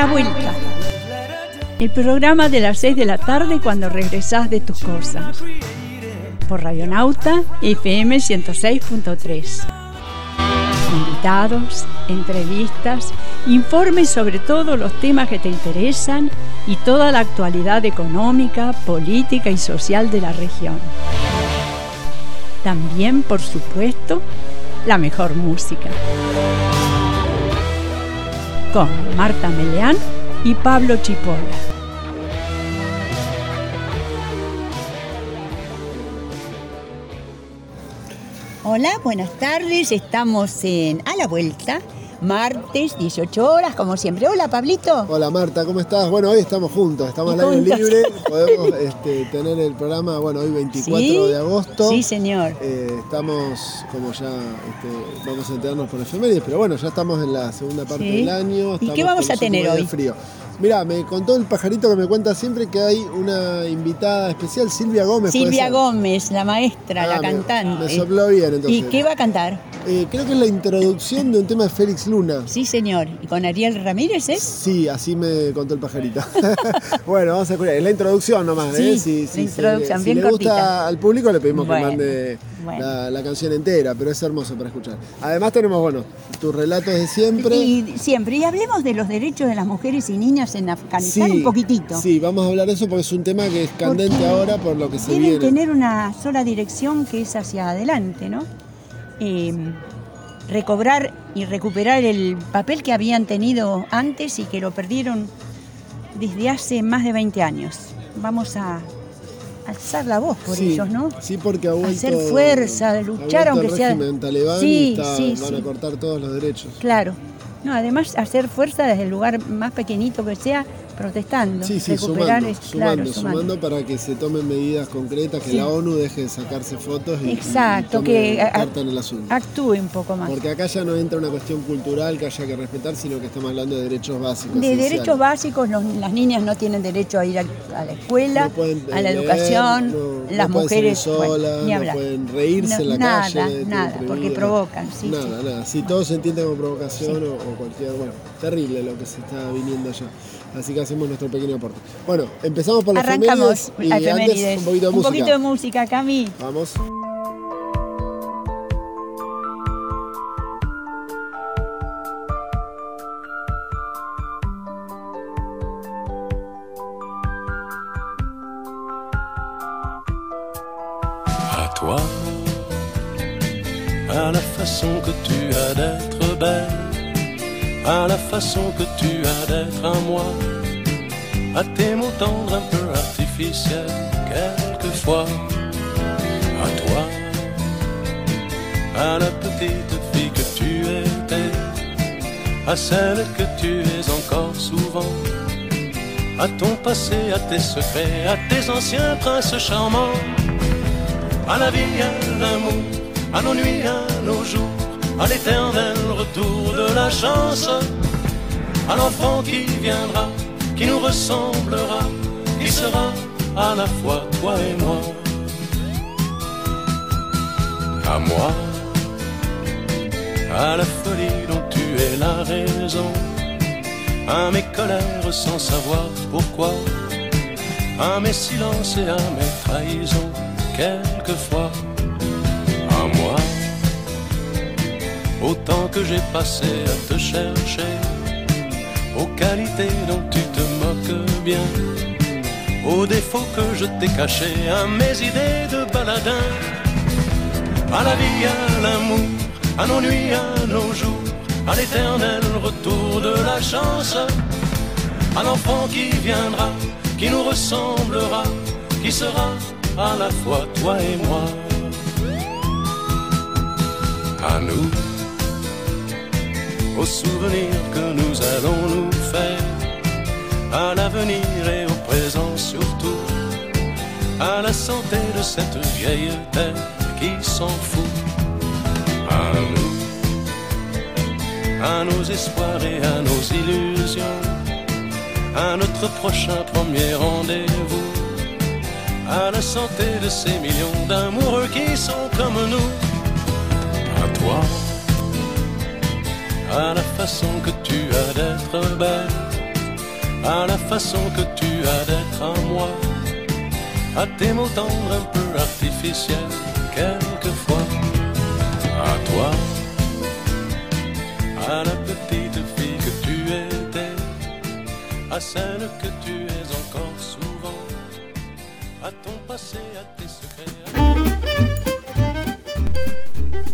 La vuelta. El programa de las 6 de la tarde cuando regresás de tus cosas. Por Radionauta FM 106.3. Invitados, entrevistas, informes sobre todos los temas que te interesan y toda la actualidad económica, política y social de la región. También, por supuesto, la mejor música. Con Marta Meleán y Pablo Chipola. Hola, buenas tardes. Estamos en A la Vuelta martes, 18 horas, como siempre. Hola, Pablito. Hola, Marta, ¿cómo estás? Bueno, hoy estamos juntos, estamos al aire libre, podemos este, tener el programa, bueno, hoy 24 de agosto. Sí, señor. Eh, estamos, como ya este, vamos a enterarnos por efemérides, pero bueno, ya estamos en la segunda parte del año. ¿Y qué vamos a tener hoy? Frío. Mira, me contó el pajarito que me cuenta siempre que hay una invitada especial, Silvia Gómez. Silvia Gómez, la maestra, la ah, cantante. Me, sopló bien entonces. ¿Y qué va a cantar? Eh, creo que es la introducción de un tema de Félix Luna. Sí, señor. ¿Y con Ariel Ramírez es? Sí, así me contó el pajarito. bueno, vamos a escuchar. Es la introducción nomás, ¿eh? Sí, la introducción, bien si le gusta al público le pedimos que mande la, canción entera, pero es hermoso para escuchar. Además tenemos, bueno, tus relatos de siempre. Y siempre. Y hablemos de los derechos de las mujeres y niñas en Afganistán un poquitito. Sí, vamos a hablar de eso porque es un tema que es candente ahora por lo que se viene. Tienen tener una sola dirección que es hacia adelante, ¿no? Eh, recobrar y recuperar el papel que habían tenido antes y que lo perdieron desde hace más de 20 años. Vamos a alzar la voz por ellos, ¿no? Sí, porque ha vuelto, hacer fuerza, luchar aunque sea talibán sí, y van a cortar todos los derechos. Claro. No, además hacer fuerza desde el lugar más pequeñito que sea protestando. Sí, sí, recuperar sumando, sumando, para que se tomen medidas concretas, que la ONU deje de sacarse fotos y, Exacto, que en el asunto. actúe un poco más. Porque acá ya no entra una cuestión cultural que haya que respetar, sino que estamos hablando de derechos básicos. De derechos básicos, las niñas no tienen derecho a ir a, la escuela, a la educación, las mujeres solas, no pueden reírse en la nada, calle. Nada, nada, porque provocan. Sí, nada, nada. Si todo se entiende como provocación o, o cualquier, bueno, terrible lo que se está viniendo allá. Así que hacemos nuestro pequeño aporte. Bueno, empezamos por las Arrancamos y antes un poquito de música. Un poquito de música, Cami. Vamos. À toi, à la façon que tu as d'être belle à la façon que tu d'être moi, à tes mots tendres un peu artificiels, quelquefois, à toi, à la petite fille que tu étais, à celle que tu es encore souvent, à ton passé, à tes secrets, à tes anciens princes charmants, à la vie, à l'amour, à nos nuits, à nos jours. À l'éternel retour de la chance, à l'enfant qui viendra, qui nous ressemblera, qui sera à la fois toi et moi. À moi, à la folie dont tu es la raison, à mes colères sans savoir pourquoi, à mes silences et à mes trahisons, quelquefois. Autant que j'ai passé à te chercher, aux qualités dont tu te moques bien, aux défauts que je t'ai cachés, à mes idées de baladin, à la vie, à l'amour, à nos nuits, à nos jours, à l'éternel retour de la chance, à l'enfant qui viendra, qui nous ressemblera, qui sera à la fois toi et moi. À nous aux souvenirs que nous allons nous faire, à l'avenir et au présent surtout, à la santé de cette vieille terre qui s'en fout, à nous, à nos espoirs et à nos illusions, à notre prochain premier rendez-vous, à la santé de ces millions d'amoureux qui sont comme nous, à toi à la façon que tu as d'être belle, à la façon que tu as d'être à moi, à tes mots tendres un peu artificiels, quelquefois, à toi, à la petite fille que tu étais, à celle que tu es encore souvent, à ton passé, à tes secrets.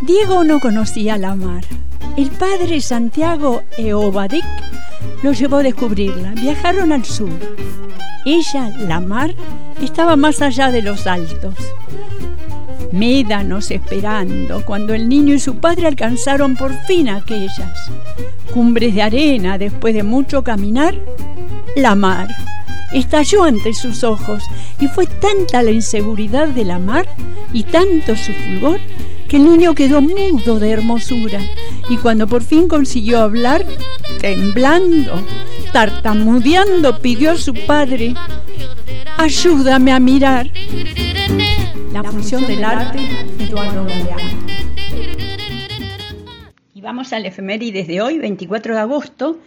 Diego no conocía la mar. El padre Santiago Eobadik lo llevó a descubrirla. Viajaron al sur. Ella, la mar, estaba más allá de los altos. Médanos esperando cuando el niño y su padre alcanzaron por fin aquellas cumbres de arena después de mucho caminar. La mar estalló ante sus ojos y fue tanta la inseguridad de la mar y tanto su fulgor que el niño quedó mudo de hermosura y cuando por fin consiguió hablar, temblando, tartamudeando, pidió a su padre, ayúdame a mirar. La función del arte, Eduardo Y vamos al efemérides de hoy, 24 de agosto,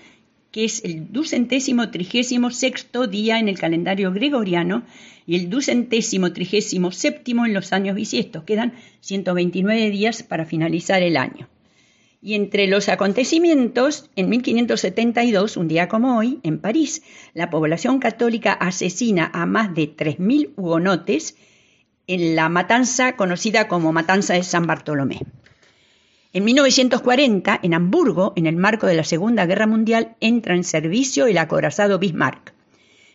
que es el ducentésimo trigésimo sexto día en el calendario gregoriano y el ducentésimo trigésimo séptimo en los años bisiestos. Quedan 129 días para finalizar el año. Y entre los acontecimientos, en 1572, un día como hoy, en París, la población católica asesina a más de 3.000 hugonotes en la matanza conocida como Matanza de San Bartolomé. En 1940, en Hamburgo, en el marco de la Segunda Guerra Mundial, entra en servicio el acorazado Bismarck.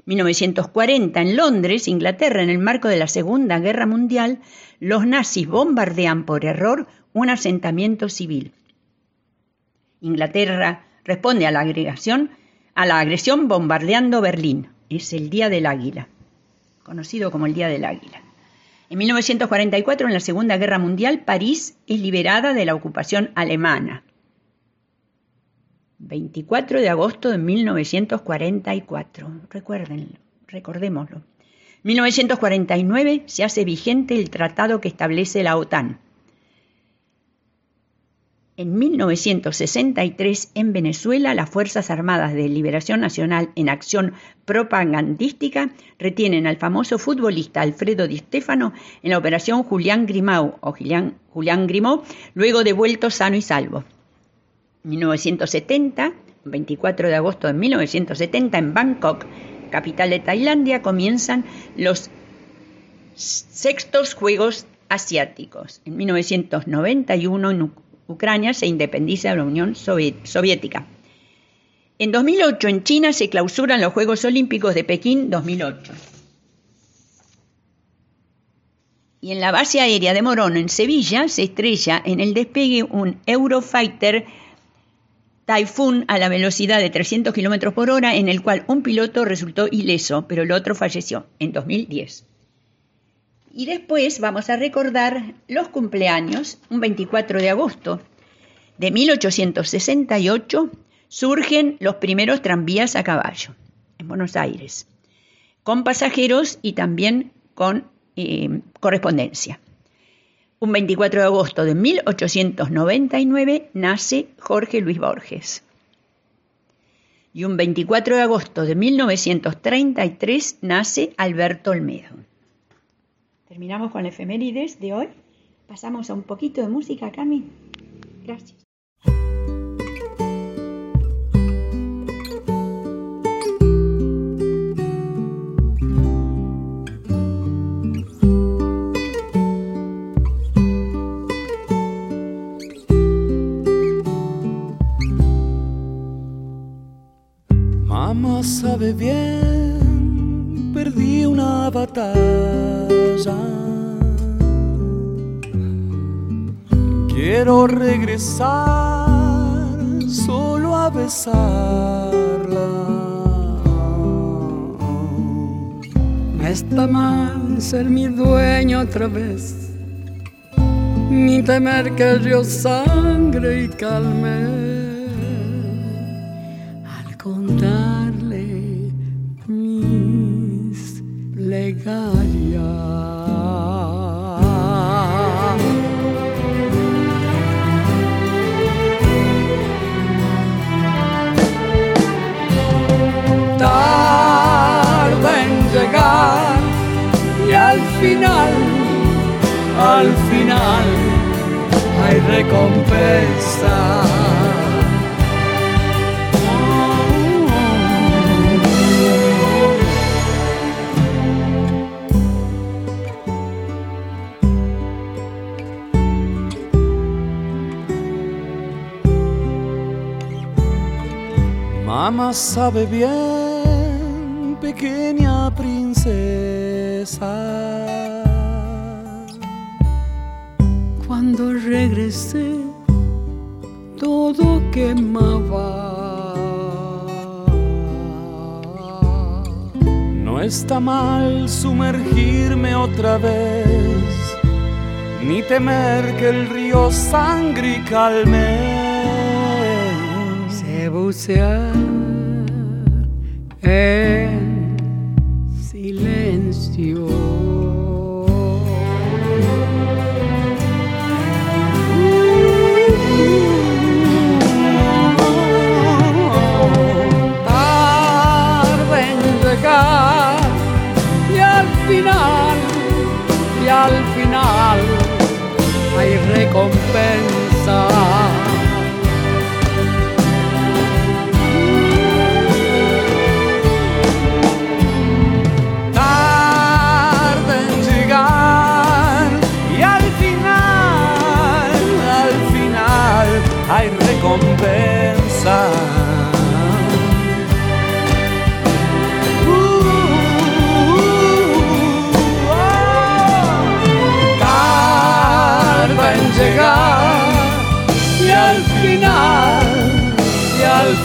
1940, en Londres, Inglaterra, en el marco de la Segunda Guerra Mundial, los nazis bombardean por error un asentamiento civil. Inglaterra responde a la agresión, a la agresión bombardeando Berlín. Es el Día del Águila, conocido como el Día del Águila. En 1944, en la Segunda Guerra Mundial, París es liberada de la ocupación alemana. 24 de agosto de 1944. Recuérdenlo, recordémoslo. 1949 se hace vigente el tratado que establece la OTAN. En 1963, en Venezuela, las Fuerzas Armadas de Liberación Nacional en acción propagandística retienen al famoso futbolista Alfredo Di Stefano en la operación Julián Grimau o Julián, Julián Grimau, luego devuelto sano y salvo. 1970, 24 de agosto de 1970, en Bangkok, capital de Tailandia, comienzan los sextos Juegos Asiáticos. En 1991, en Ucrania se independiza de la Unión Soviética. En 2008 en China se clausuran los Juegos Olímpicos de Pekín 2008. Y en la base aérea de Morón, en Sevilla, se estrella en el despegue un Eurofighter Typhoon a la velocidad de 300 km por hora, en el cual un piloto resultó ileso, pero el otro falleció en 2010. Y después vamos a recordar los cumpleaños, un 24 de agosto de 1868 surgen los primeros tranvías a caballo en Buenos Aires, con pasajeros y también con eh, correspondencia. Un 24 de agosto de 1899 nace Jorge Luis Borges. Y un 24 de agosto de 1933 nace Alberto Olmedo. Terminamos con la efemérides de hoy. Pasamos a un poquito de música, Cami. Gracias. Sabe bien, perdí una batalla Quiero regresar solo a besarla. No está mal ser mi dueño otra vez, ni temer que yo sangre y calme. final, al final hay recompensa. Mamá sabe bien, pequeña princesa. Cuando regresé, todo quemaba. No está mal sumergirme otra vez, ni temer que el río sangre calme. Se bucear en silencio. Tarde y al final, y al final hay recompensa.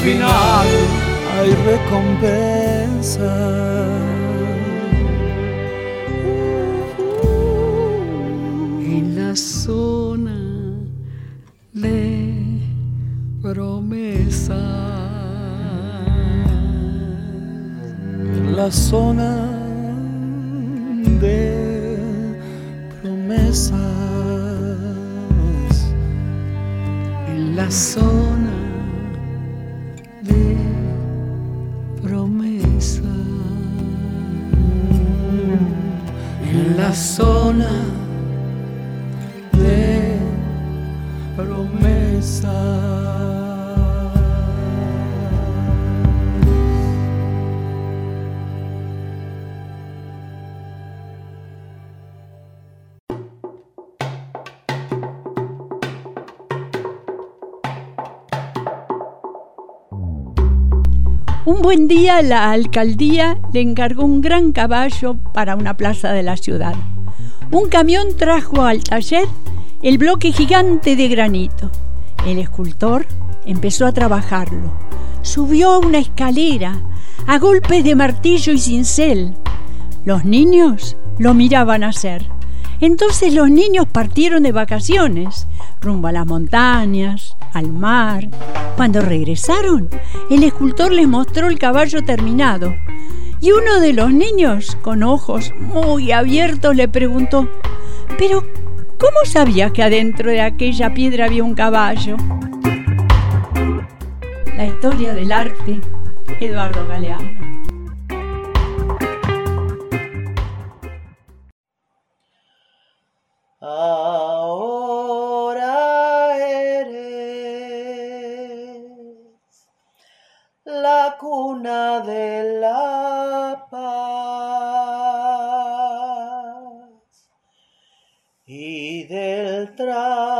Final hay recompensa. en la zona de promesa. en la zona de promesas. En la zona En Un buen día la alcaldía le encargó un gran caballo para una plaza de la ciudad. Un camión trajo al taller el bloque gigante de granito. El escultor empezó a trabajarlo. Subió una escalera a golpes de martillo y cincel. Los niños lo miraban hacer. Entonces los niños partieron de vacaciones, rumbo a las montañas, al mar. Cuando regresaron, el escultor les mostró el caballo terminado. Y uno de los niños, con ojos muy abiertos, le preguntó, ¿pero cómo sabías que adentro de aquella piedra había un caballo? La historia del arte, Eduardo Galeano. Cuna de la paz y del trabajo.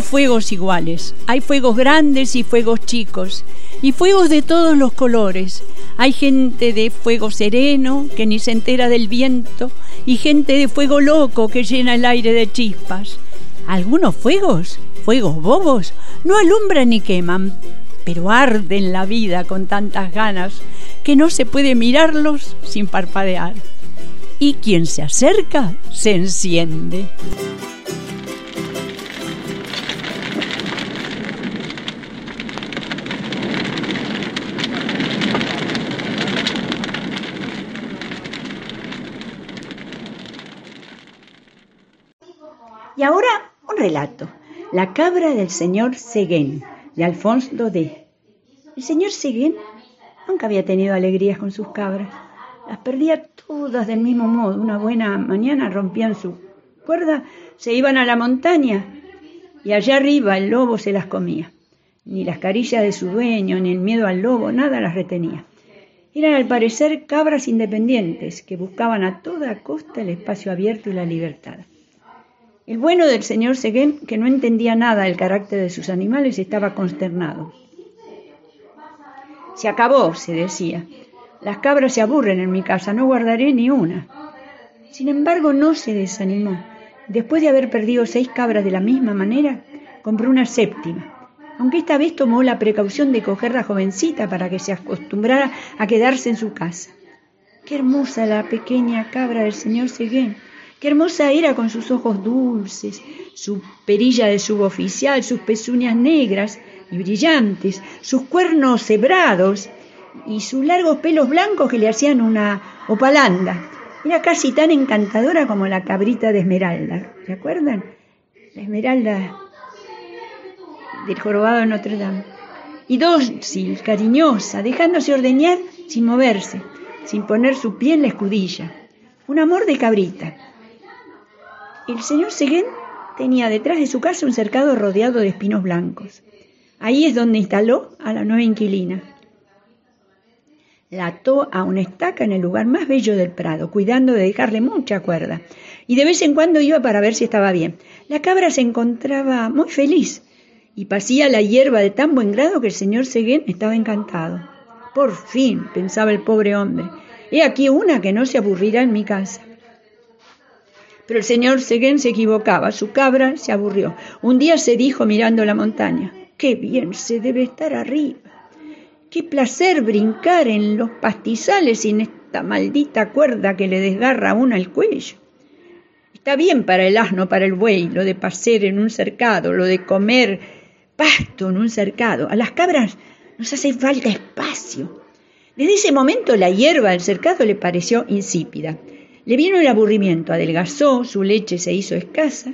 Fuegos iguales, hay fuegos grandes y fuegos chicos, y fuegos de todos los colores. Hay gente de fuego sereno que ni se entera del viento, y gente de fuego loco que llena el aire de chispas. Algunos fuegos, fuegos bobos, no alumbran ni queman, pero arden la vida con tantas ganas que no se puede mirarlos sin parpadear. Y quien se acerca se enciende. Y ahora un relato. La cabra del señor Seguén, de Alfonso Daudet. El señor Seguén nunca había tenido alegrías con sus cabras. Las perdía todas del mismo modo. Una buena mañana rompían su cuerda, se iban a la montaña y allá arriba el lobo se las comía. Ni las caricias de su dueño, ni el miedo al lobo, nada las retenía. Eran al parecer cabras independientes que buscaban a toda costa el espacio abierto y la libertad. El bueno del señor Seguén, que no entendía nada del carácter de sus animales, estaba consternado. Se acabó, se decía. Las cabras se aburren en mi casa, no guardaré ni una. Sin embargo, no se desanimó. Después de haber perdido seis cabras de la misma manera, compró una séptima, aunque esta vez tomó la precaución de coger la jovencita para que se acostumbrara a quedarse en su casa. Qué hermosa la pequeña cabra del señor Seguén. Qué hermosa era con sus ojos dulces, su perilla de suboficial, sus pezuñas negras y brillantes, sus cuernos cebrados y sus largos pelos blancos que le hacían una opalanda. Era casi tan encantadora como la cabrita de Esmeralda. ¿Se acuerdan? La Esmeralda del jorobado de Notre Dame. Y dócil, cariñosa, dejándose ordeñar sin moverse, sin poner su pie en la escudilla. Un amor de cabrita. El señor Seguén tenía detrás de su casa un cercado rodeado de espinos blancos. Ahí es donde instaló a la nueva inquilina. La ató a una estaca en el lugar más bello del prado, cuidando de dejarle mucha cuerda, y de vez en cuando iba para ver si estaba bien. La cabra se encontraba muy feliz y pasía la hierba de tan buen grado que el señor Seguén estaba encantado. Por fin, pensaba el pobre hombre, he aquí una que no se aburrirá en mi casa. Pero el señor Seguén se equivocaba, su cabra se aburrió. Un día se dijo mirando la montaña, qué bien se debe estar arriba. Qué placer brincar en los pastizales sin esta maldita cuerda que le desgarra a uno el cuello. Está bien para el asno, para el buey, lo de pasear en un cercado, lo de comer pasto en un cercado. A las cabras nos hace falta espacio. Desde ese momento la hierba del cercado le pareció insípida. Le vino el aburrimiento, adelgazó, su leche se hizo escasa.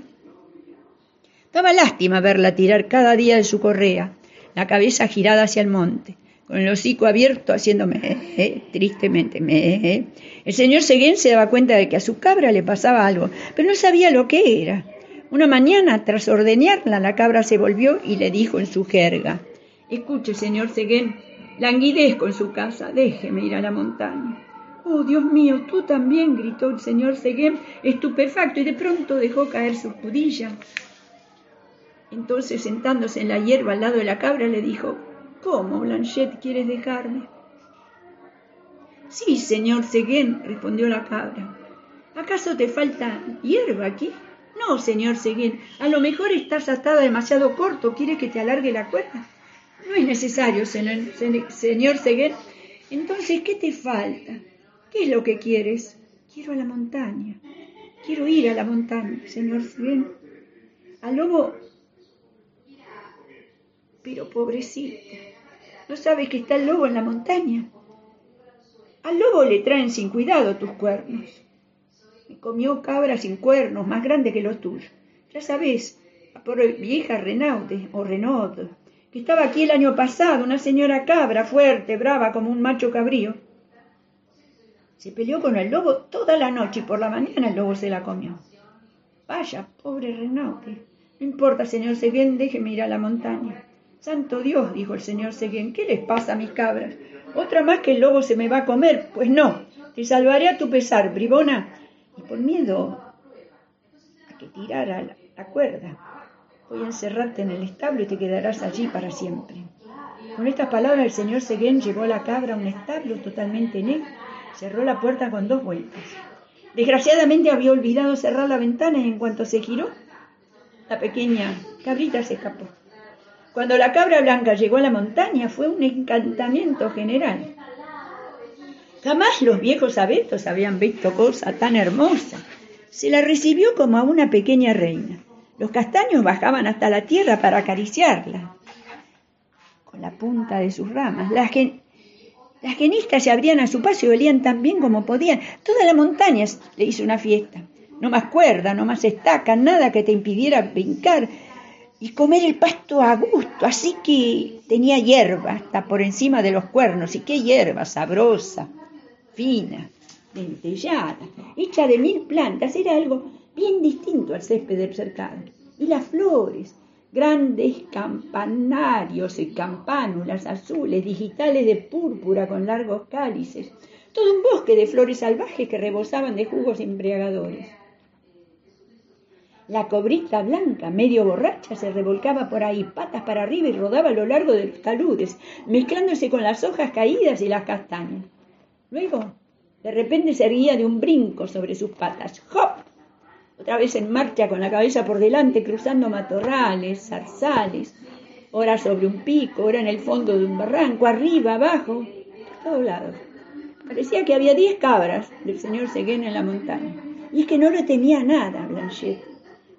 Daba lástima verla tirar cada día de su correa, la cabeza girada hacia el monte, con el hocico abierto haciéndome eh, tristemente. Me, El señor Seguén se daba cuenta de que a su cabra le pasaba algo, pero no sabía lo que era. Una mañana, tras ordeñarla, la cabra se volvió y le dijo en su jerga, Escuche, señor Seguén, languidezco en su casa, déjeme ir a la montaña. Oh, Dios mío, tú también, gritó el señor Seguén, estupefacto, y de pronto dejó caer su escudilla. Entonces, sentándose en la hierba al lado de la cabra, le dijo, ¿Cómo, Blanchette, quieres dejarme? Sí, señor Seguén, respondió la cabra. ¿Acaso te falta hierba aquí? No, señor Seguén, a lo mejor estás atada demasiado corto, ¿quieres que te alargue la cuerda? No es necesario, señor Seguén. Entonces, ¿qué te falta? ¿Qué es lo que quieres? Quiero a la montaña. Quiero ir a la montaña, señor Seguén. Al lobo pero pobrecita, ¿no sabes que está el lobo en la montaña? Al lobo le traen sin cuidado tus cuernos. Me comió cabra sin cuernos, más grande que los tuyos. Ya sabes, la pobre vieja Renaude o Renaud, que estaba aquí el año pasado, una señora cabra fuerte, brava como un macho cabrío. Se peleó con el lobo toda la noche y por la mañana el lobo se la comió. Vaya, pobre Renaude. No importa, señor Seguén, déjeme ir a la montaña. Santo Dios, dijo el señor Seguén, ¿qué les pasa a mis cabras? Otra más que el lobo se me va a comer. Pues no, te salvaré a tu pesar, bribona. Y por miedo a que tirara la, la cuerda, voy a encerrarte en el establo y te quedarás allí para siempre. Con estas palabras el señor Seguén llevó a la cabra a un establo totalmente negro, cerró la puerta con dos vueltas. Desgraciadamente había olvidado cerrar la ventana y en cuanto se giró, la pequeña cabrita se escapó. Cuando la cabra blanca llegó a la montaña fue un encantamiento general. Jamás los viejos abetos habían visto cosa tan hermosa. Se la recibió como a una pequeña reina. Los castaños bajaban hasta la tierra para acariciarla con la punta de sus ramas. Gen- las genistas se abrían a su paso y olían tan bien como podían. Toda la montaña le hizo una fiesta. No más cuerda, no más estaca, nada que te impidiera brincar y comer el pasto a gusto. Así que tenía hierba hasta por encima de los cuernos. Y qué hierba sabrosa, fina, dentellada, hecha de mil plantas. Era algo bien distinto al césped del cercado. Y las flores, grandes campanarios y campánulas azules, digitales de púrpura con largos cálices. Todo un bosque de flores salvajes que rebosaban de jugos embriagadores. La cobrita blanca, medio borracha, se revolcaba por ahí, patas para arriba y rodaba a lo largo de los taludes, mezclándose con las hojas caídas y las castañas. Luego, de repente se erguía de un brinco sobre sus patas. ¡Hop! Otra vez en marcha con la cabeza por delante, cruzando matorrales, zarzales, ora sobre un pico, ora en el fondo de un barranco, arriba, abajo, por todos lados. Parecía que había diez cabras del señor Seguén en la montaña. Y es que no lo temía nada, Blanchette.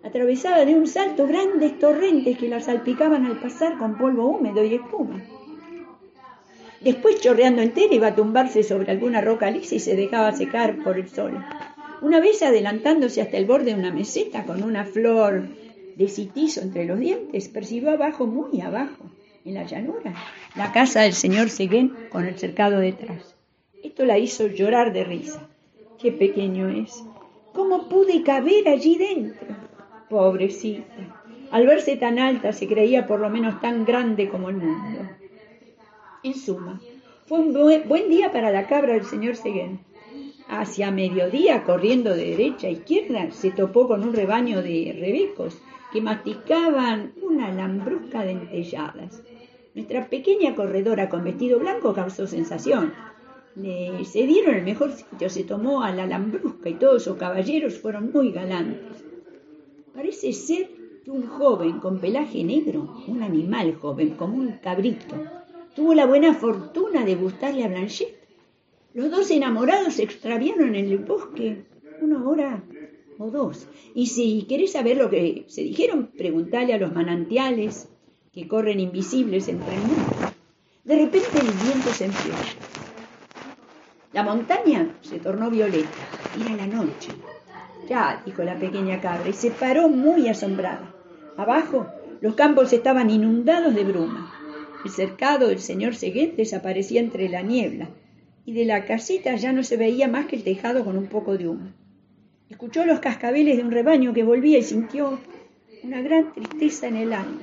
Atravesaba de un salto grandes torrentes que la salpicaban al pasar con polvo húmedo y espuma. Después, chorreando entera, iba a tumbarse sobre alguna roca lisa y se dejaba secar por el sol. Una vez adelantándose hasta el borde de una meseta con una flor de citizo entre los dientes, percibió abajo, muy abajo, en la llanura, la casa del señor Seguén con el cercado detrás. Esto la hizo llorar de risa. ¡Qué pequeño es! ¿Cómo pude caber allí dentro? Pobrecita. Al verse tan alta se creía por lo menos tan grande como el mundo. En suma, fue un buen, día para la cabra del señor Seguén. Hacia mediodía, corriendo de derecha a izquierda, se topó con un rebaño de rebecos que masticaban una lambrusca de. Nuestra pequeña corredora con vestido blanco causó sensación. Le cedieron el mejor sitio, se tomó a la lambrusca y todos sus caballeros fueron muy galantes. Parece ser que un joven con pelaje negro, un animal joven como un cabrito, tuvo la buena fortuna de gustarle a Blanchette. Los dos enamorados se extraviaron en el bosque una hora o dos. Y si querés saber lo que se dijeron, preguntale a los manantiales que corren invisibles entre el mundo. De repente el viento se enfrió. La montaña se tornó violeta. Era la noche. Ya, dijo la pequeña cabra, y se paró muy asombrada. Abajo, los campos estaban inundados de bruma. El cercado del señor Seguén desaparecía entre la niebla, y de la casita ya no se veía más que el tejado con un poco de humo. Escuchó los cascabeles de un rebaño que volvía y sintió una gran tristeza en el alma.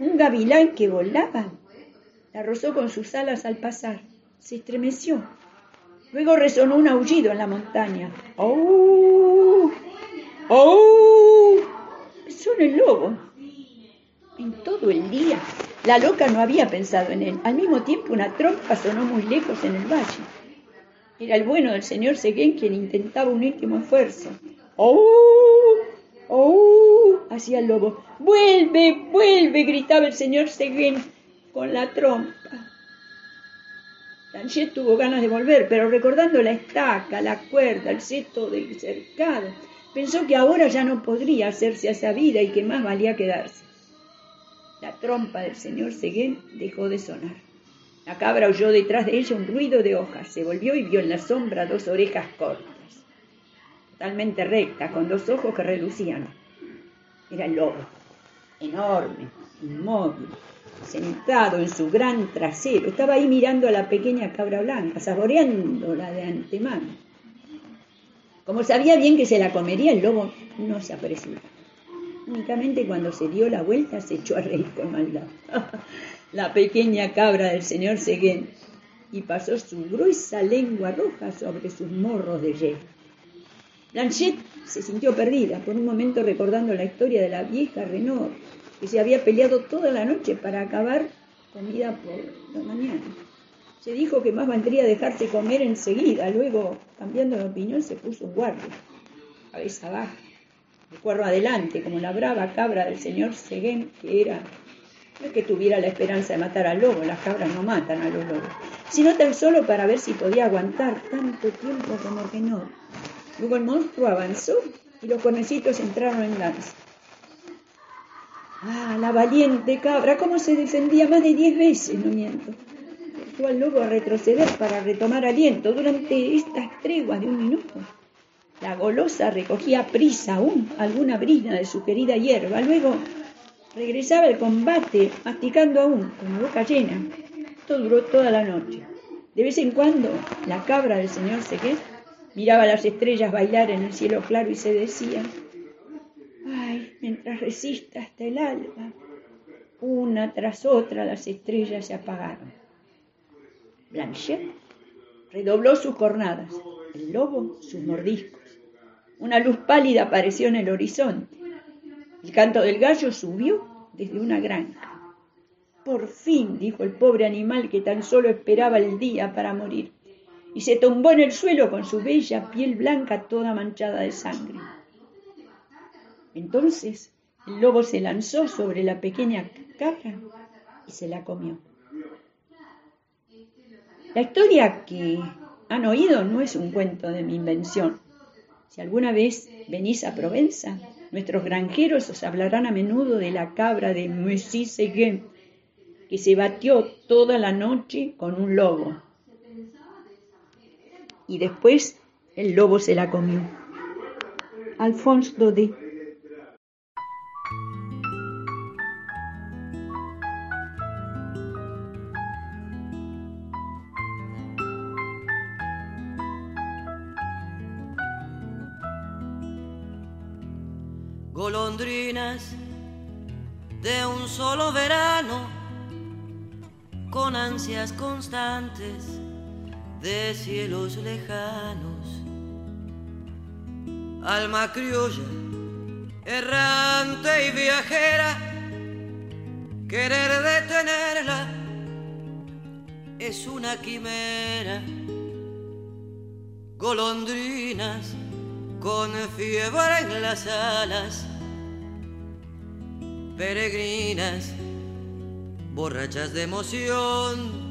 Un gavilán que volaba la rozó con sus alas al pasar. Se estremeció. Luego resonó un aullido en la montaña. ¡Oh! ¡Oh! Son el lobo. En todo el día, la loca no había pensado en él. Al mismo tiempo, una trompa sonó muy lejos en el valle. Era el bueno del señor Seguén quien intentaba un último esfuerzo. ¡Oh! ¡Oh! hacía el lobo. ¡Vuelve! ¡Vuelve! gritaba el señor Seguén con la trompa. Blanchette tuvo ganas de volver, pero recordando la estaca, la cuerda, el seto del cercado, pensó que ahora ya no podría hacerse a esa vida y que más valía quedarse. La trompa del señor Seguén dejó de sonar. La cabra oyó detrás de ella un ruido de hojas, se volvió y vio en la sombra dos orejas cortas, totalmente rectas, con dos ojos que relucían. Era el lobo, enorme, inmóvil, sentado en su gran trasero. Estaba ahí mirando a la pequeña cabra blanca, saboreándola de antemano. Como sabía bien que se la comería, el lobo no se apresuró. Únicamente cuando se dio la vuelta se echó a reír con maldad. la pequeña cabra del señor Seguén y pasó su gruesa lengua roja sobre sus morros de hielo. Blanchette se sintió perdida, por un momento recordando la historia de la vieja Renaud que se había peleado toda la noche para acabar comida por la mañana. Se dijo que más valdría dejarse comer enseguida, luego, cambiando de opinión, se puso un guardia, cabeza baja, el adelante, como la brava cabra del señor Seguén, que era, no es que tuviera la esperanza de matar al lobo, las cabras no matan a los lobos, sino tan solo para ver si podía aguantar tanto tiempo como que no. Luego el monstruo avanzó y los conecitos entraron en danza. Ah, la valiente cabra, cómo se defendía más de diez veces, no miento. Forzó al lobo a retroceder para retomar aliento durante estas treguas de un minuto. La golosa recogía prisa aún alguna brina de su querida hierba. Luego regresaba al combate, masticando aún, con boca llena. Esto duró toda la noche. De vez en cuando, la cabra del señor Seguet miraba las estrellas bailar en el cielo claro y se decía, ay, mientras resista hasta el alba, una tras otra las estrellas se apagaron. Blanchet redobló sus jornadas, el lobo sus mordiscos. Una luz pálida apareció en el horizonte. El canto del gallo subió desde una granja. Por fin, dijo el pobre animal que tan solo esperaba el día para morir, y se tumbó en el suelo con su bella piel blanca toda manchada de sangre. Entonces el lobo se lanzó sobre la pequeña cabra y se la comió. La historia que han oído no es un cuento de mi invención. Si alguna vez venís a Provenza, nuestros granjeros os hablarán a menudo de la cabra de Monsieur Seguin, que se batió toda la noche con un lobo. Y después el lobo se la comió. Alphonse Daudet. Golondrinas de un solo verano, con ansias constantes de cielos lejanos. Alma criolla, errante y viajera, querer detenerla es una quimera. Golondrinas con fiebre en las alas, peregrinas, borrachas de emoción.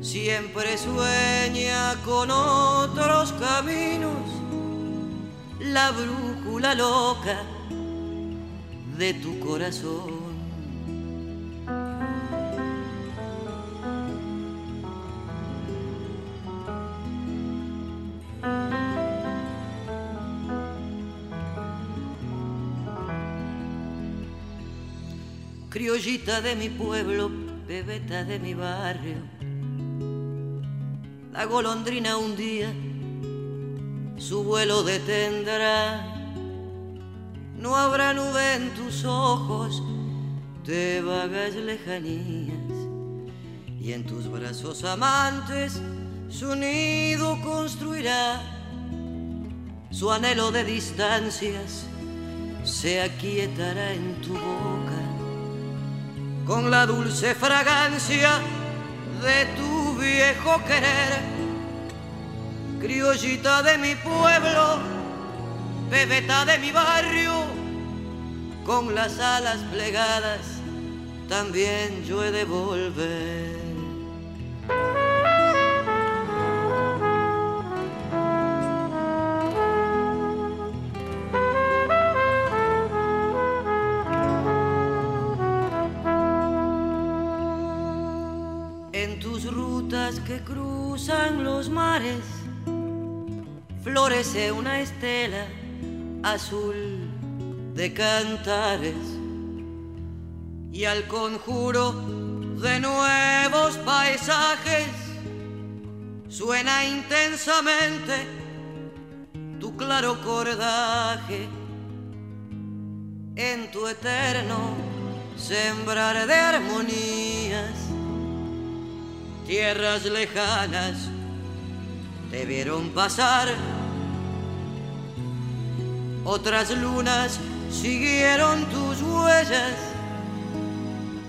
Siempre sueña con otros caminos, la brújula loca de tu corazón. Criollita de mi pueblo, bebeta de mi barrio. La golondrina un día su vuelo detendrá. No habrá nube en tus ojos de vagas lejanías y en tus brazos amantes su nido construirá. Su anhelo de distancias se aquietará en tu boca con la dulce fragancia de tu viejo querer. Criollita de mi pueblo, bebeta de mi barrio, con las alas plegadas, también yo he de volver. Florece una estela azul de cantares. Y al conjuro de nuevos paisajes suena intensamente tu claro cordaje. En tu eterno sembrar de armonías tierras lejanas te vieron pasar, otras lunas siguieron tus huellas,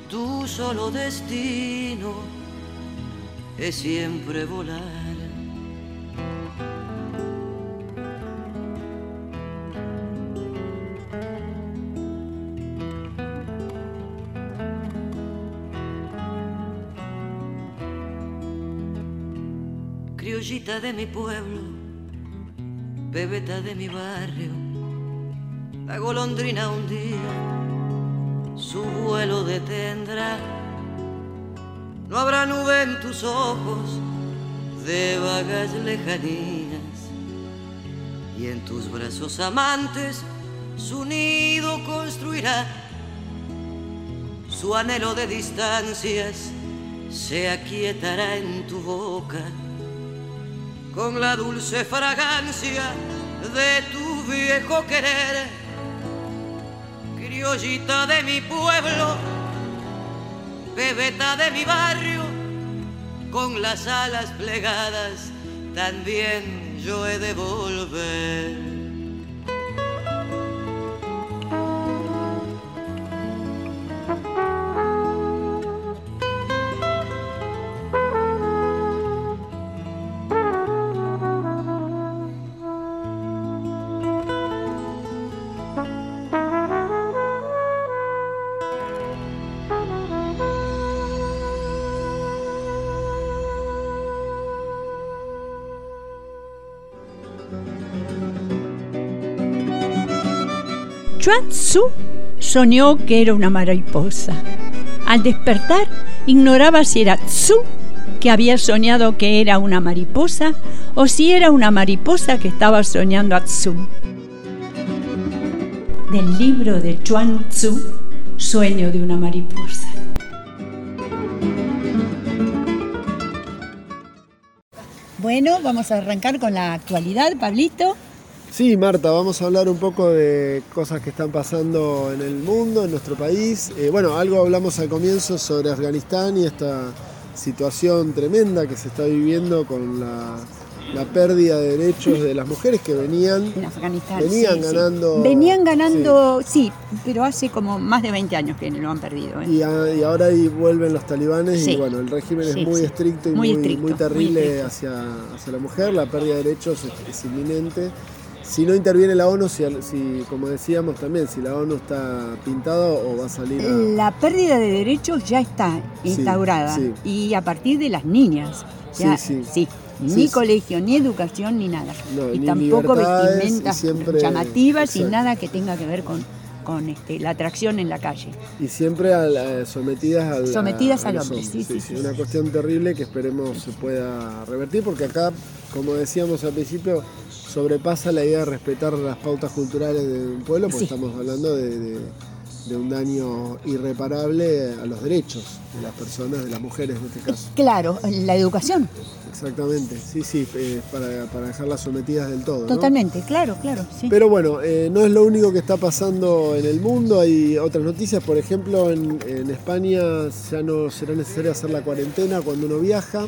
tu solo destino es siempre volar. Criollita de mi pueblo, bebeta de mi barrio, la golondrina un día su vuelo detendrá. No habrá nube en tus ojos de vagas lejanías y en tus brazos amantes su nido construirá. Su anhelo de distancias se aquietará en tu boca con la dulce fragancia de tu viejo querer. Criollita de mi pueblo, bebeta de mi barrio, con las alas plegadas, también yo he de volver. Chuan Tzu soñó que era una mariposa. Al despertar, ignoraba si era Tzu que había soñado que era una mariposa o si era una mariposa que estaba soñando a Tzu. Del libro de Chuan Tzu, Sueño de una mariposa. Bueno, vamos a arrancar con la actualidad, Pablito. Sí, Marta, vamos a hablar un poco de cosas que están pasando en el mundo, en nuestro país. Eh, bueno, algo hablamos al comienzo sobre Afganistán y esta situación tremenda que se está viviendo con la, la pérdida de derechos de las mujeres que venían, En Afganistán. venían sí, sí. ganando. Venían ganando, sí. pero hace como más de 20 años que lo han perdido. ¿eh? Y, a- y ahora ahí vuelven los talibanes y bueno, el régimen es muy estricto y Muy muy, estricto, muy muy terrible estricto. hacia, hacia la mujer, la pérdida de derechos es, es inminente. Si no interviene la ONU, si, si, como decíamos también, si la ONU está pintada o va a salir a... La pérdida de derechos ya está instaurada sí. y a partir de las niñas. Ya, Sí, sí. Ni colegio, ni educación, ni nada. No, y ni tampoco vestimentas siempre- llamativas y nada que tenga que ver con, con este, la atracción en la calle. Y siempre a la- sometidas al, Sometidas a al los hombre, hombres. sí, sí, sí, Una cuestión terrible que esperemos se pueda revertir, porque acá, como decíamos al principio, sobrepasa la idea de respetar las pautas culturales de un pueblo, porque Sí. estamos hablando de, de- de un daño irreparable a los derechos de las personas, de las mujeres en este caso. Claro, la educación, Exactamente, sí, sí, eh, para, para dejarlas sometidas del todo. ¿no? totalmente, claro, claro, sí. Pero bueno, eh, no es lo único que está pasando en el mundo, hay otras noticias, por ejemplo, en, en España ya no será necesario hacer la cuarentena cuando uno viaja,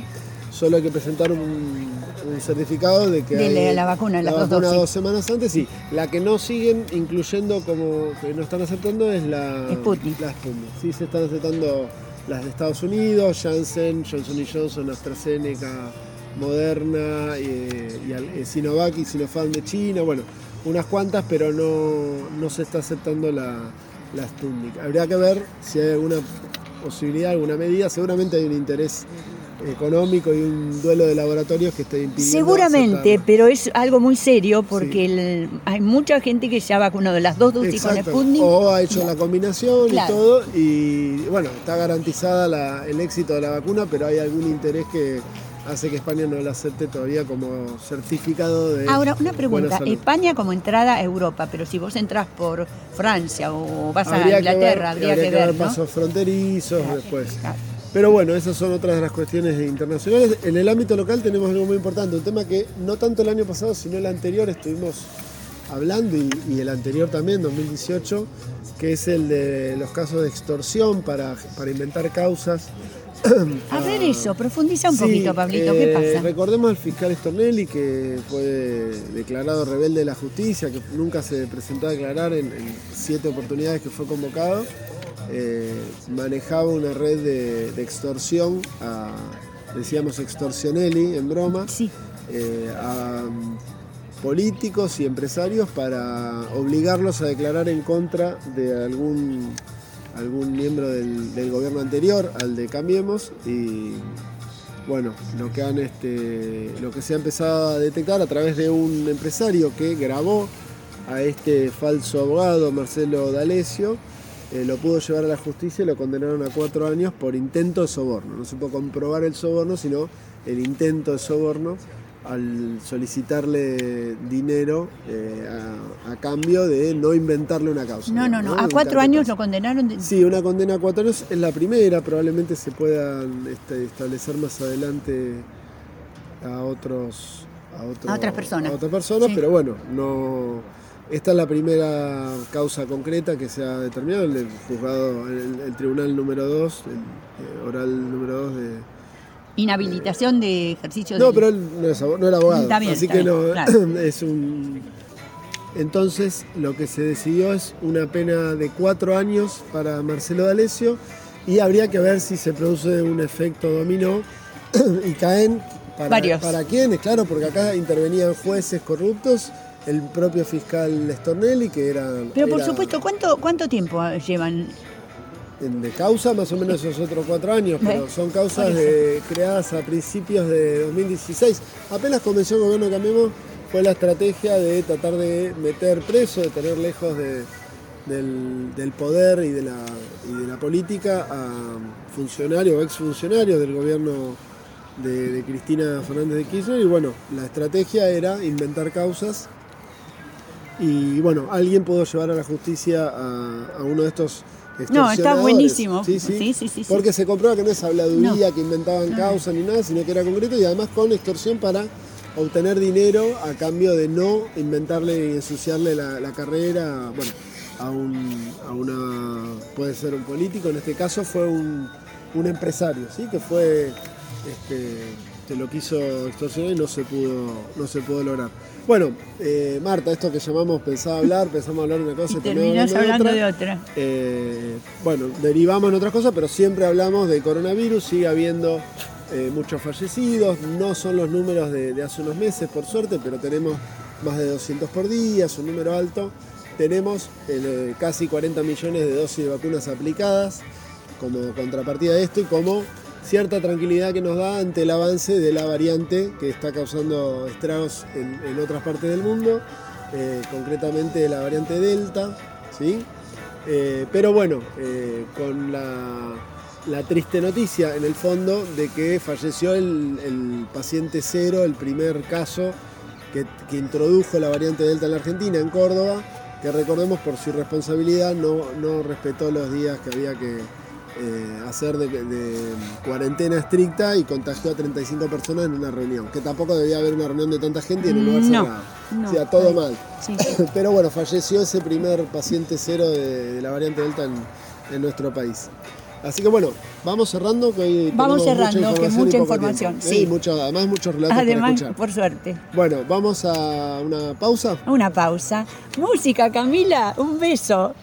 solo hay que presentar un, un certificado de que De hay la vacuna, la dos vacuna dosis. dos semanas antes, sí. La que no siguen incluyendo como que no están aceptando es la Sputnik. La Sputnik. Sí, se están aceptando las de Estados Unidos, Janssen, Johnson Johnson, AstraZeneca, Moderna, eh, y eh, Sinovac y Sinopharm de China, bueno, unas cuantas, pero no, no se está aceptando la, la Sputnik. Habría que ver si hay alguna posibilidad, alguna medida, seguramente hay un interés económico y un duelo de laboratorios que esté impidiendo Seguramente, pero es algo muy serio porque Sí. el- hay mucha gente que se ha vacunado de las dos dosis con. Sputnik. O ha hecho la combinación Claro. y todo. Y bueno, está garantizada la- el éxito de la vacuna, pero hay algún interés que hace que España no la acepte todavía como certificado de. Ahora, una pregunta. España como entrada a Europa, pero si vos entras por Francia o vas a que Inglaterra, ver- habría, que ver, ¿no? pasos fronterizos después. Claro. Pero bueno, esas son otras de las cuestiones internacionales. En el ámbito local tenemos algo muy importante, un tema que no tanto el año pasado, sino el anterior estuvimos hablando y, y el anterior también, 2018, que es el de los casos de extorsión para, para inventar causas. A ver eso, profundiza un Sí, poquito, Pablito, ¿qué eh, pasa? Recordemos al fiscal Stornelli que fue declarado rebelde de la justicia, que nunca se presentó a declarar en, en siete oportunidades que fue convocado. Eh, manejaba una red de, de extorsión, a, decíamos extorsionelli en broma, Sí, eh, a mm, políticos y empresarios para obligarlos a declarar en contra de algún, algún miembro del, del gobierno anterior, al de Cambiemos, y bueno, lo que, han, este, lo que se ha empezado a detectar a través de un empresario que grabó a este falso abogado, Marcelo D'Alessio, eh, lo pudo llevar a la justicia y lo condenaron a cuatro años por intento de soborno. No se pudo comprobar el soborno, sino el intento de soborno al solicitarle dinero eh, a, a cambio de no inventarle una causa. no, no, no, a cuatro años causa. lo condenaron. de- Sí, una condena a cuatro años es la primera, probablemente se puedan este, establecer más adelante a otros a, otro- A otras personas. a otras personas, Sí. pero bueno, no esta es la primera causa concreta que se ha determinado el juzgado, el, el tribunal número 2, el eh, oral número 2 de, Inhabilitación de ejercicio no, pero él no, es abo- no era abogado. Bien, así que no, claro. es un. Entonces, lo que se decidió es una pena de cuatro años para Marcelo D'Alessio y habría que ver si se produce un efecto dominó y caen para, Varios. para quiénes, claro, porque acá intervenían jueces corruptos, el propio fiscal Stornelli, que era. Pero por era supuesto, ¿cuánto, ¿cuánto tiempo llevan? De causa más o menos esos otros cuatro años, pero son causas de- creadas a principios de 2016. Apenas comenzó el gobierno Cambiemos, fue la estrategia de tratar de meter preso, de tener lejos de- del, del poder y de, la, y de la política a funcionarios o exfuncionarios del gobierno de, de Cristina Fernández de Kirchner. Y bueno, la estrategia era inventar causas y bueno, alguien pudo llevar a la justicia a, a uno de estos No, está buenísimo. Sí, sí. Sí, sí, sí, sí. Porque se comprueba que no es habladuría, que inventaban causas ni nada, sino que era concreto y además con extorsión para obtener dinero a cambio de no inventarle y ensuciarle la, la carrera, bueno, a, un, a una, puede ser un político, en este caso fue un, un empresario, ¿sí? Que fue, este, que lo quiso extorsionar y no se pudo, no se pudo lograr. Bueno, eh, Marta, esto que llamamos pensaba hablar, pensamos hablar de una cosa Y terminamos terminás hablando de otra. otra. Eh, bueno, derivamos en otras cosas, pero siempre hablamos de coronavirus, sigue habiendo eh, muchos fallecidos, no son los números de, de hace unos meses, por suerte, pero tenemos más de 200 por día, es un número alto. Tenemos eh, casi 40 millones de dosis de vacunas aplicadas como contrapartida de esto y como cierta tranquilidad que nos da ante el avance de la variante que está causando estragos en, otras partes del mundo, eh, concretamente la variante Delta, ¿sí? Eh, pero bueno, eh, con la, triste noticia en el fondo de que falleció el, paciente cero, el primer caso que, introdujo la variante Delta en la Argentina, en Córdoba, que recordemos por su irresponsabilidad no respetó los días que había que eh, hacer de, de cuarentena estricta y contagió a 35 personas en una reunión, que tampoco debía haber una reunión de tanta gente y en un lugar No, cerrado. no. o sea, todo mal. Sí. Pero bueno, falleció ese primer paciente cero de, de la variante Delta en, en nuestro país. Así que bueno, vamos cerrando. Que hoy Vamos cerrando, que mucha información, tiempo. sí. Mucho- además muchos relatos Además, por suerte. Bueno, vamos a una pausa. Una pausa. Música, Camila, un beso.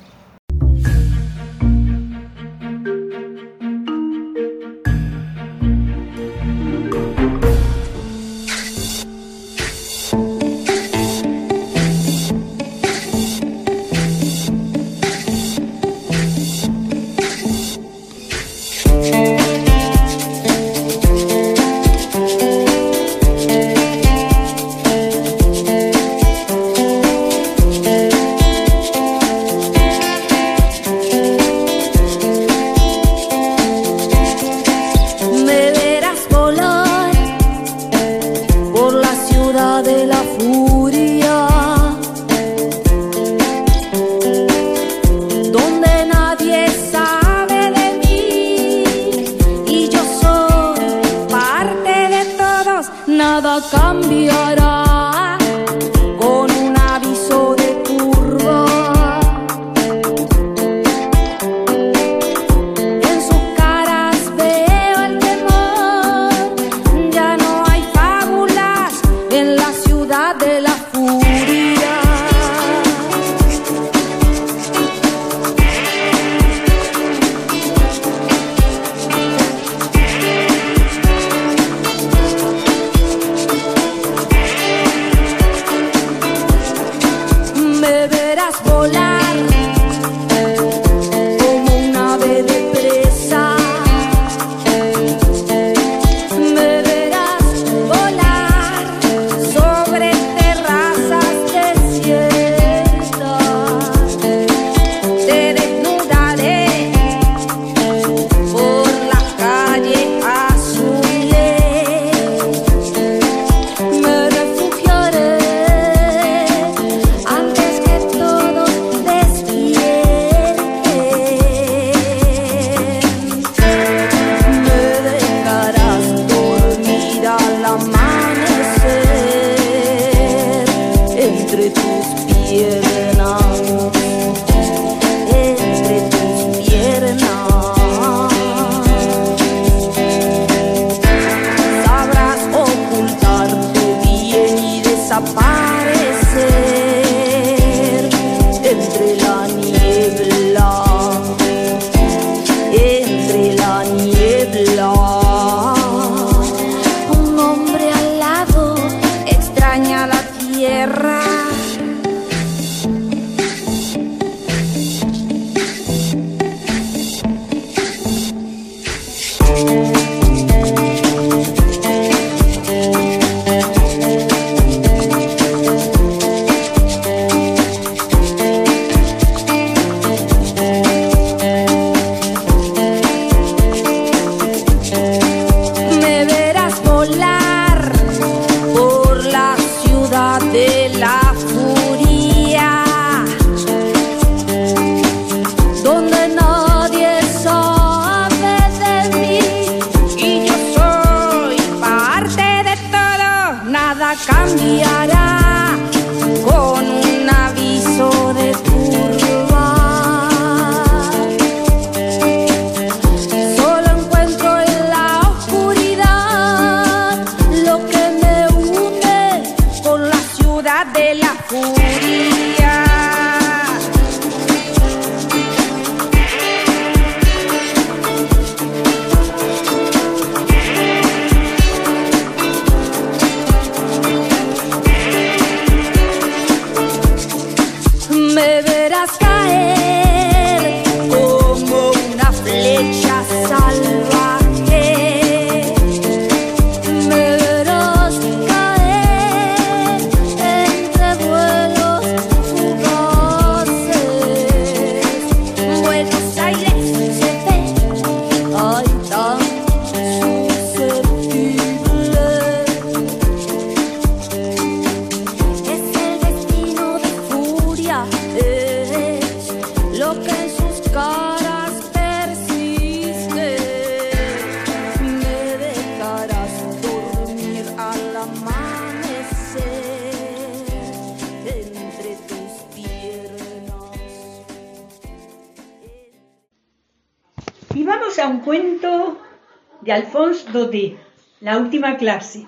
Clase.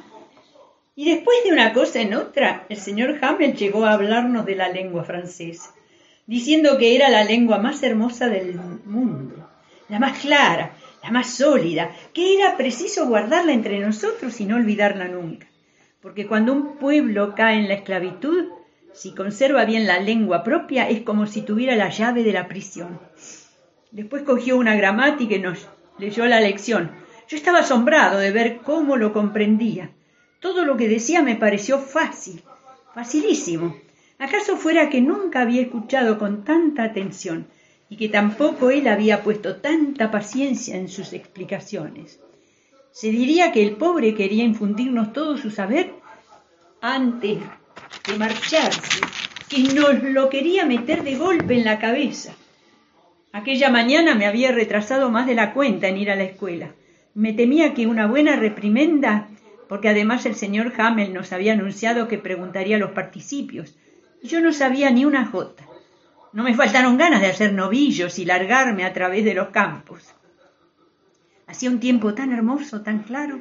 Y después de una cosa en otra, el señor Hamel llegó a hablarnos de la lengua francesa, diciendo que era la lengua más hermosa del mundo, la más clara, la más sólida, que era preciso guardarla entre nosotros y no olvidarla nunca. Porque cuando un pueblo cae en la esclavitud, si conserva bien la lengua propia, es como si tuviera la llave de la prisión. Después cogió una gramática y nos leyó la lección. Yo estaba asombrado de ver cómo lo comprendía. Todo lo que decía me pareció fácil, facilísimo. ¿Acaso fuera que nunca había escuchado con tanta atención y que tampoco él había puesto tanta paciencia en sus explicaciones? Se diría que el pobre quería infundirnos todo su saber antes de marcharse, que nos lo quería meter de golpe en la cabeza. Aquella mañana me había retrasado más de la cuenta en ir a la escuela. Me temía que una buena reprimenda, porque además el señor Hamel nos había anunciado que preguntaría los participios, yo no sabía ni una jota. No me faltaron ganas de hacer novillos y largarme a través de los campos. Hacía un tiempo tan hermoso, tan claro.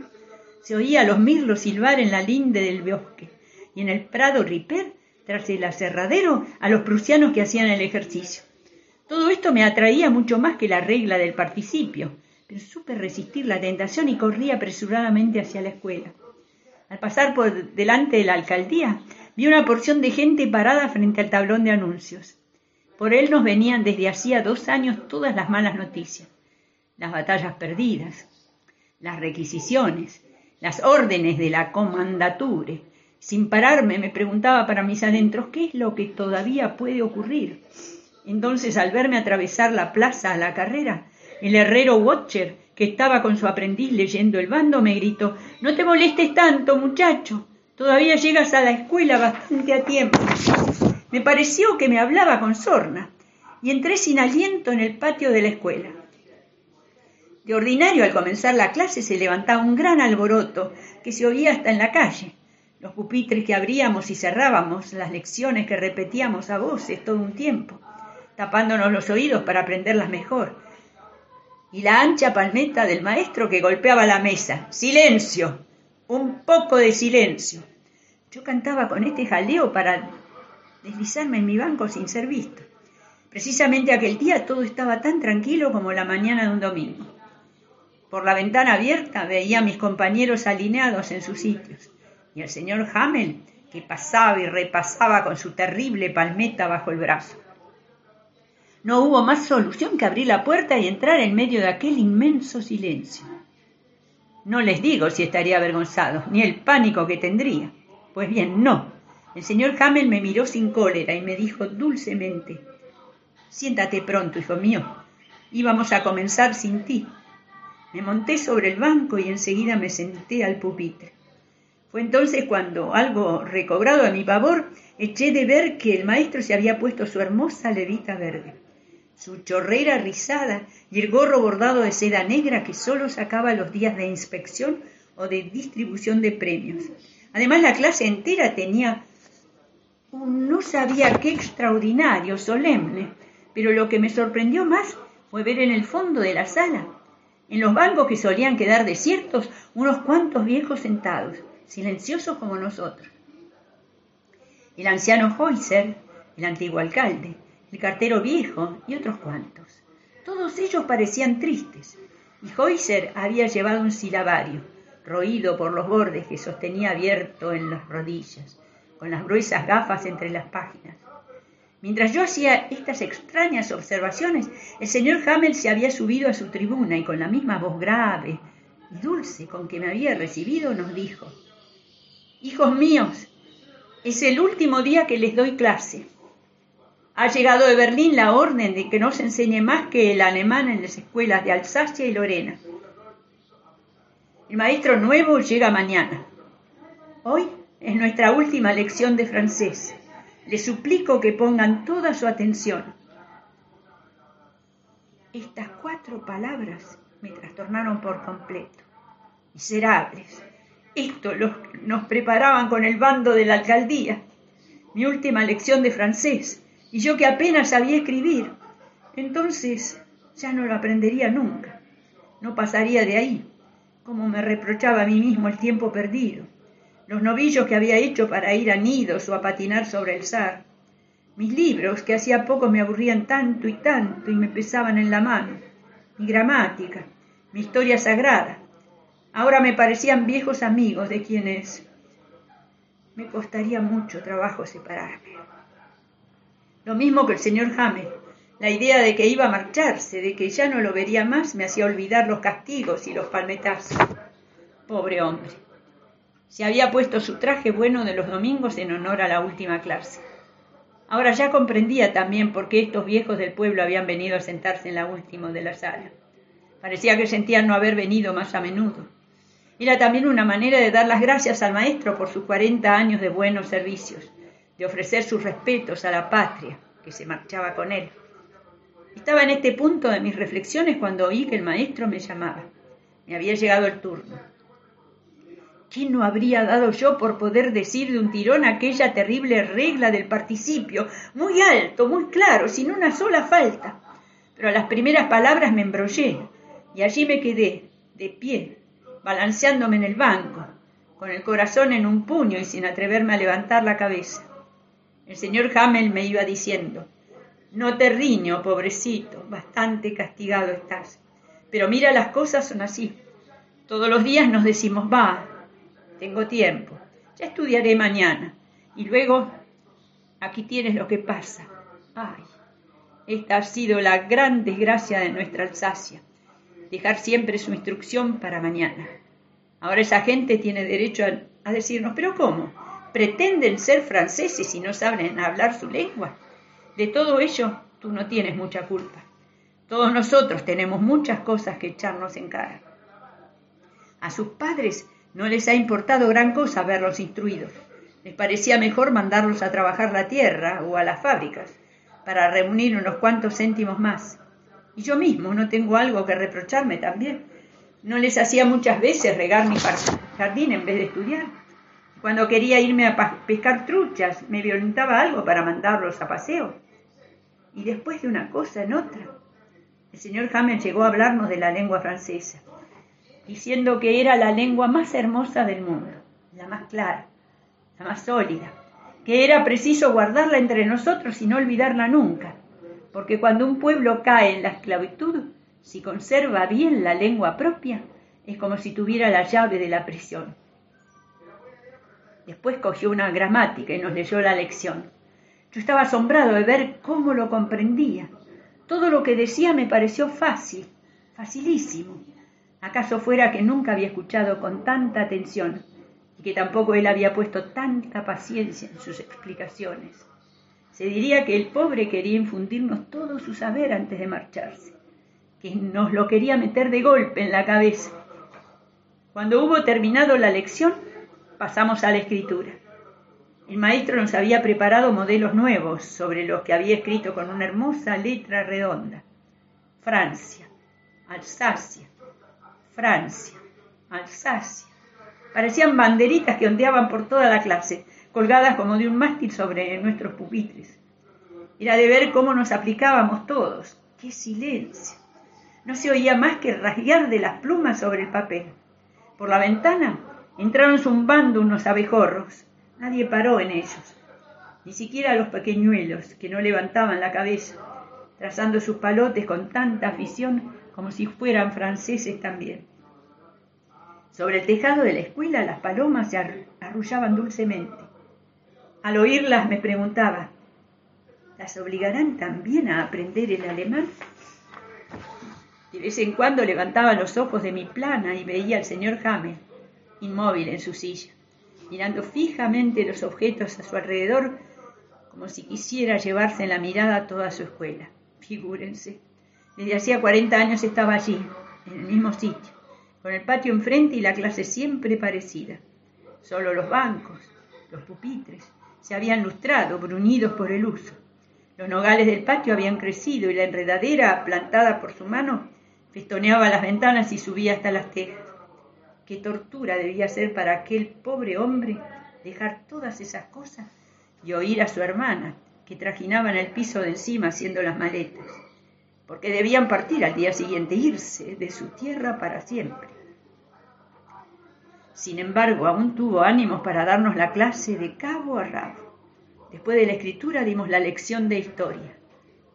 Se oía a los mirlos silbar en la linde del bosque y en el prado riper, tras el aserradero, a los prusianos que hacían el ejercicio. Todo esto me atraía mucho más que la regla del participio, pero supe resistir la tentación y corrí apresuradamente hacia la escuela. Al pasar por delante de la alcaldía, vi una porción de gente parada frente al tablón de anuncios. Por él nos venían desde hacía dos años todas las malas noticias, las batallas perdidas, las requisiciones, las órdenes de la comandature. Sin pararme me preguntaba para mis adentros qué es lo que todavía puede ocurrir. Entonces, al verme atravesar la plaza a la carrera, el herrero Watcher, que estaba con su aprendiz leyendo el bando, me gritó No te molestes tanto, muchacho. Todavía llegas a la escuela bastante a tiempo. Me pareció que me hablaba con sorna, y entré sin aliento en el patio de la escuela. De ordinario, al comenzar la clase se levantaba un gran alboroto que se oía hasta en la calle. Los pupitres que abríamos y cerrábamos, las lecciones que repetíamos a voces todo un tiempo, tapándonos los oídos para aprenderlas mejor. Y la ancha palmeta del maestro que golpeaba la mesa. ¡Silencio! Un poco de silencio. Yo cantaba con este jaleo para deslizarme en mi banco sin ser visto. Precisamente aquel día todo estaba tan tranquilo como la mañana de un domingo. Por la ventana abierta veía a mis compañeros alineados en sus sitios y al señor Hamel que pasaba y repasaba con su terrible palmeta bajo el brazo. No hubo más solución que abrir la puerta y entrar en medio de aquel inmenso silencio. No les digo si estaría avergonzado, ni el pánico que tendría. Pues bien, no. El señor Hamel me miró sin cólera y me dijo dulcemente, Siéntate pronto, hijo mío. Íbamos a comenzar sin ti. Me monté sobre el banco y enseguida me senté al pupitre. Fue entonces cuando, algo recobrado a mi pavor, eché de ver que el maestro se había puesto su hermosa levita verde, su chorrera rizada y el gorro bordado de seda negra que sólo sacaba los días de inspección o de distribución de premios. Además, la clase entera tenía un no sabía qué extraordinario, solemne, pero lo que me sorprendió más fue ver en el fondo de la sala, en los bancos que solían quedar desiertos, unos cuantos viejos sentados, silenciosos como nosotros. El anciano Heuser, el antiguo alcalde, el cartero viejo y otros cuantos. Todos ellos parecían tristes, y Heuser había llevado un silabario, roído por los bordes que sostenía abierto en las rodillas, con las gruesas gafas entre las páginas. Mientras yo hacía estas extrañas observaciones, el señor Hamel se había subido a su tribuna y con la misma voz grave y dulce con que me había recibido nos dijo, Hijos míos, es el último día que les doy clase. Ha llegado de Berlín la orden de que no se enseñe más que el alemán en las escuelas de Alsacia y Lorena. El maestro nuevo llega mañana. Hoy es nuestra última lección de francés. Les suplico que pongan toda su atención. Estas cuatro palabras me trastornaron por completo. Miserables. Esto los, nos preparaban con el bando de la alcaldía. Mi última lección de francés. Y yo que apenas sabía escribir. Entonces ya no lo aprendería nunca. no pasaría de ahí. Como me reprochaba a mí mismo el tiempo perdido, los novillos que había hecho para ir a nidos o a patinar sobre el zar, mis libros que hacía poco me aburrían tanto y tanto y me pesaban en la mano, mi gramática, mi historia sagrada, ahora me parecían viejos amigos de quienes me costaría mucho trabajo separarme. Lo mismo que el señor James, la idea de que iba a marcharse, de que ya no lo vería más, me hacía olvidar los castigos y los palmetazos. Pobre hombre. Se había puesto su traje bueno de los domingos en honor a la última clase. Ahora ya comprendía también por qué estos viejos del pueblo habían venido a sentarse en la última de la sala. Parecía que sentían no haber venido más a menudo. Era también una manera de dar las gracias al maestro por sus cuarenta años de buenos servicios, de ofrecer sus respetos a la patria que se marchaba con él. Estaba en este punto de mis reflexiones cuando oí que el maestro me llamaba. Me había llegado el turno. ¿Qué no habría dado yo por poder decir de un tirón aquella terrible regla del participio, muy alto, muy claro, sin una sola falta? Pero a las primeras palabras me embrollé y allí me quedé, de pie, balanceándome en el banco, con el corazón en un puño y sin atreverme a levantar la cabeza. El señor Hamel me iba diciendo, no te riño, pobrecito, bastante castigado estás. Pero mira, las cosas son así. Todos los días nos decimos, va, tengo tiempo, ya estudiaré mañana. Y luego, aquí tienes lo que pasa. Ay, esta ha sido la gran desgracia de nuestra Alsacia, dejar siempre su instrucción para mañana. Ahora esa gente tiene derecho a, a decirnos, pero ¿cómo? ¿Pretenden ser franceses y no saben hablar su lengua? De todo ello tú no tienes mucha culpa. Todos nosotros tenemos muchas cosas que echarnos en cara. A sus padres no les ha importado gran cosa verlos instruidos. Les parecía mejor mandarlos a trabajar la tierra o a las fábricas para reunir unos cuantos céntimos más. Y yo mismo no tengo algo que reprocharme también. No les hacía muchas veces regar mi jardín en vez de estudiar. Cuando quería irme a pescar truchas, me violentaba algo para mandarlos a paseo y después de una cosa en otra. El señor Hamel llegó a hablarnos de la lengua francesa, diciendo que era la lengua más hermosa del mundo, la más clara, la más sólida, que era preciso guardarla entre nosotros y no olvidarla nunca, porque cuando un pueblo cae en la esclavitud, si conserva bien la lengua propia, es como si tuviera la llave de la prisión. Después cogió una gramática y nos leyó la lección. Yo estaba asombrado de ver cómo lo comprendía. Todo lo que decía me pareció fácil, facilísimo. ¿Acaso fuera que nunca había escuchado con tanta atención y que tampoco él había puesto tanta paciencia en sus explicaciones? Se diría que el pobre quería infundirnos todo su saber antes de marcharse, que nos lo quería meter de golpe en la cabeza. Cuando hubo terminado la lección, pasamos a la escritura. El maestro nos había preparado modelos nuevos sobre los que había escrito con una hermosa letra redonda. Francia, Alsacia, Francia, Alsacia. Parecían banderitas que ondeaban por toda la clase, colgadas como de un mástil sobre nuestros pupitres. Era de ver cómo nos aplicábamos todos. ¡Qué silencio! No se oía más que rasguear de las plumas sobre el papel. Por la ventana entraron zumbando unos abejorros. Nadie paró en ellos, ni siquiera los pequeñuelos, que no levantaban la cabeza, trazando sus palotes con tanta afición como si fueran franceses también. Sobre el tejado de la escuela las palomas se arrullaban dulcemente. Al oírlas me preguntaba, ¿las obligarán también a aprender el alemán? De vez en cuando levantaba los ojos de mi plana y veía al señor Hamel, inmóvil en su silla mirando fijamente los objetos a su alrededor, como si quisiera llevarse en la mirada toda su escuela. Figúrense, desde hacía 40 años estaba allí, en el mismo sitio, con el patio enfrente y la clase siempre parecida. Solo los bancos, los pupitres, se habían lustrado, bruñidos por el uso. Los nogales del patio habían crecido y la enredadera, plantada por su mano, festoneaba las ventanas y subía hasta las tejas. Qué tortura debía ser para aquel pobre hombre dejar todas esas cosas y oír a su hermana, que trajinaba en el piso de encima haciendo las maletas. porque debían partir al día siguiente, irse de su tierra para siempre. Sin embargo, aún tuvo ánimos para darnos la clase de cabo a rabo. Después de la escritura dimos la lección de historia.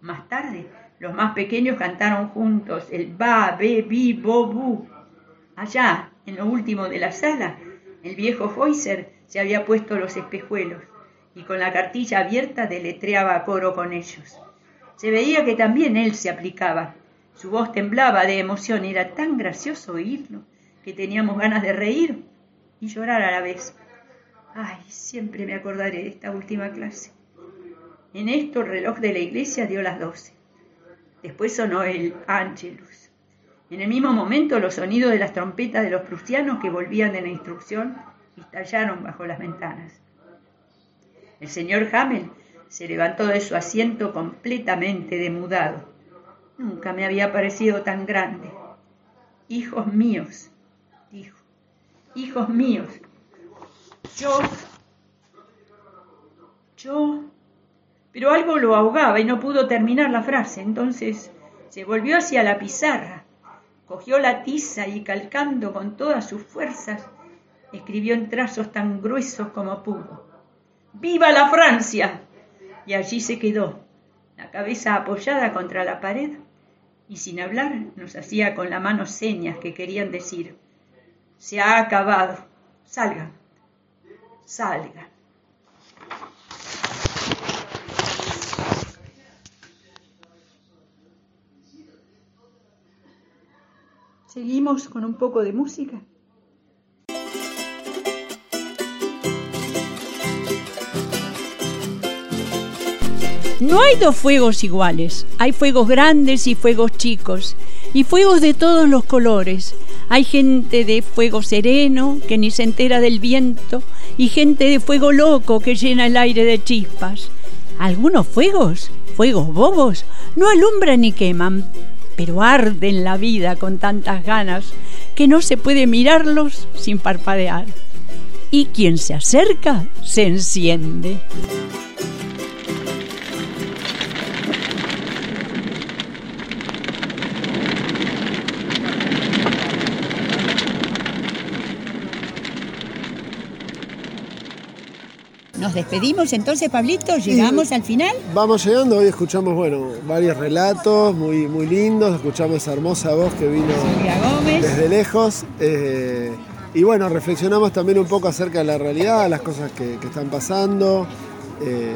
Más tarde, los más pequeños cantaron juntos el ba, be, bi, bo, bu. Allá, en lo último de la sala, el viejo Heuser se había puesto los espejuelos y con la cartilla abierta deletreaba a coro con ellos. Se veía que también él se aplicaba. Su voz temblaba de emoción era tan gracioso oírlo que teníamos ganas de reír y llorar a la vez. Ay, siempre me acordaré de esta última clase. En esto el reloj de la iglesia dio las doce. Después sonó el Angelus. En el mismo momento los sonidos de las trompetas de los prusianos que volvían de la instrucción estallaron bajo las ventanas. El señor Hamel se levantó de su asiento completamente demudado. Nunca me había parecido tan grande. Hijos míos, dijo, hijos míos, yo, yo, pero algo lo ahogaba y no pudo terminar la frase. Entonces se volvió hacia la pizarra, cogió la tiza y calcando con todas sus fuerzas, escribió en trazos tan gruesos como pudo. ¡Viva la Francia! Y allí se quedó, la cabeza apoyada contra la pared, y sin hablar nos hacía con la mano señas que querían decir, se ha acabado, salgan, salgan. Seguimos con un poco de música. No hay dos fuegos iguales. Hay fuegos grandes y fuegos chicos. Y fuegos de todos los colores. Hay gente de fuego sereno que ni se entera del viento. Y gente de fuego loco que llena el aire de chispas. Algunos fuegos, fuegos bobos, no alumbran ni queman, pero arden la vida con tantas ganas que no se puede mirarlos sin parpadear. Y quien se acerca se enciende. Nos despedimos entonces, Pablito, llegamos al final. Vamos llegando, hoy escuchamos, bueno, varios relatos muy, muy lindos, escuchamos esa hermosa voz que vino Gómez. desde lejos. eh, y bueno, reflexionamos también un poco acerca de la realidad, las cosas que, que están pasando. eh,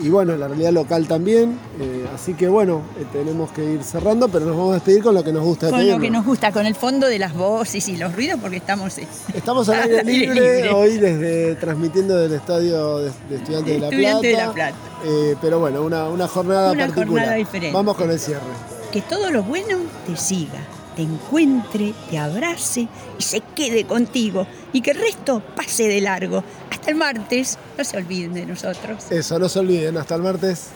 y bueno, la realidad local también. eh, así que bueno, eh, tenemos que ir cerrando, pero nos vamos a despedir con lo que nos gusta Con lo que nos gusta, con el fondo de las voces y los ruidos, porque estamos eh, Estamos al aire libre, libre. hoy desde transmitiendo del estadio de, de Estudiantes de La Estudiantes de Plata. La Plata. Eh, pero bueno, una, una jornada Una particular. jornada diferente. Vamos con el cierre. que todo lo bueno te siga, te encuentre, te abrace y se quede contigo y que el resto pase de largo. Hasta el martes, no se olviden de nosotros. Eso, no se olviden, hasta el martes.